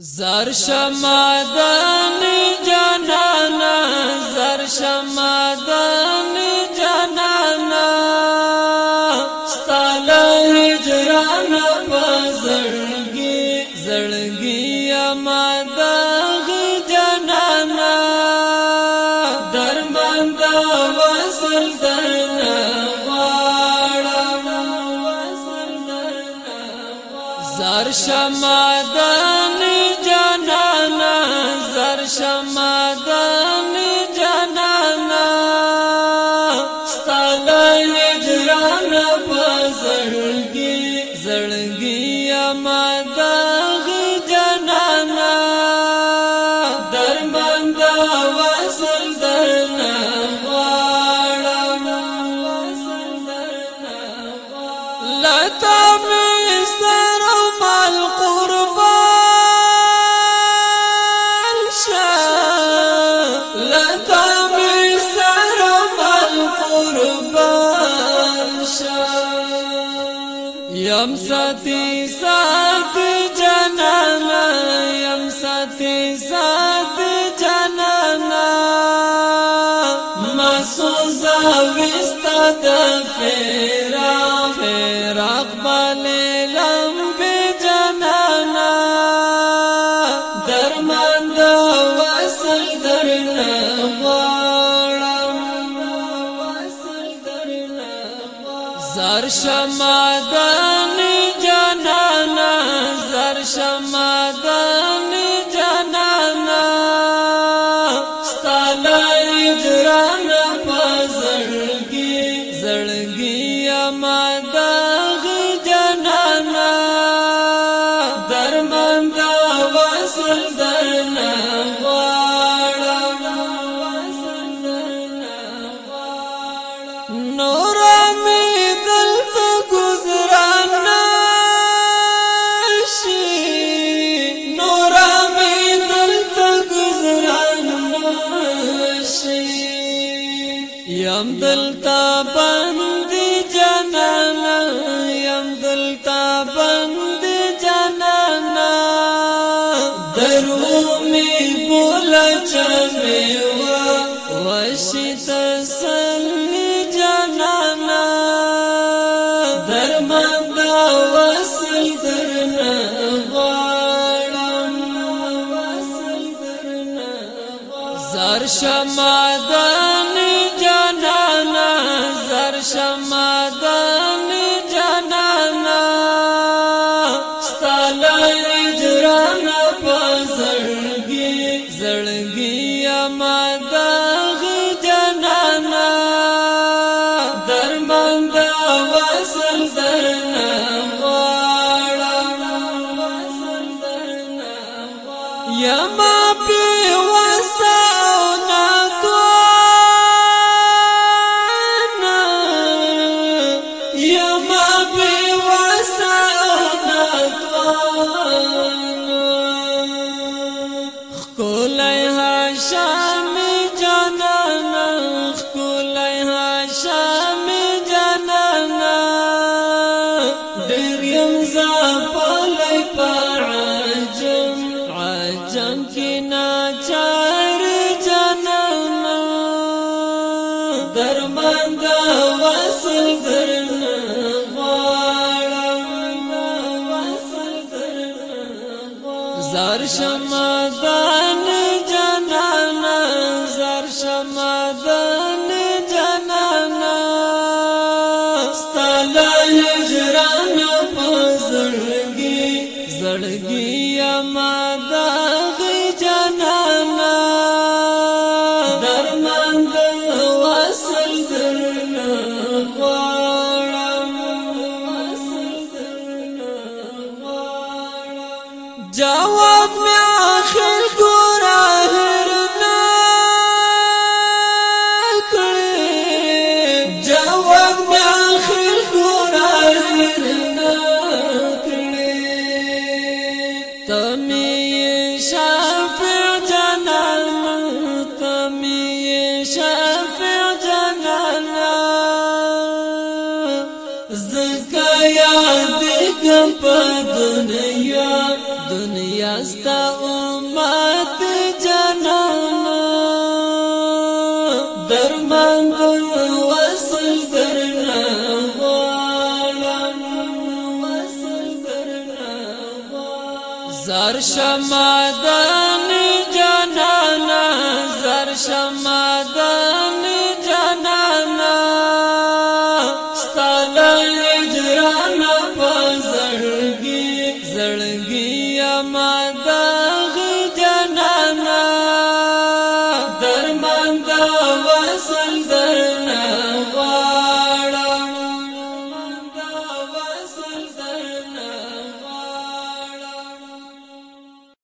زر شمدان جانانا زر شمدان جانانا ستال هجران بزرگی زرگی امداغ جانانا درمند وصل درنا وارم زر شمدان شمدان جانانا ستالا هجران پزړګي زړګي امدغ جانانا دربند وصل درنا واړم وصل درنا واړم لتا مې سره قربان شم یم ساتی سات جنانا یم ساتی سات جنانا مسوزا وستا دفیرا فیراق بلیلان زر شمدان جانانا زر شمدان جانانا ستالا اجران پا زڑگی زڑگی امداغ جانانا درمند وصل در یم دلتا بند جنانا یم دلتا بند جنانا درو میں بول چلے وسی تصل جننا درمد گنا زر مار ما داغ جنانا درمان دا وصل درنا غارم یما پی وساونا دوانا یما پی وساونا دوانا خپل پعجم عجم کې ناچار جنم درمند وصل زرن غواړم زار شمدار لا هجران په زړګي زړګي ما دا غي جنانا درمان د وصل درنا غواړم وصل درنا غواړم جواب مې شم په دنیا دنیا ستا امت جانا درمان وصل درنا زر شمادان جانانا زر شمادان جانانا ستالا دا وصل درنا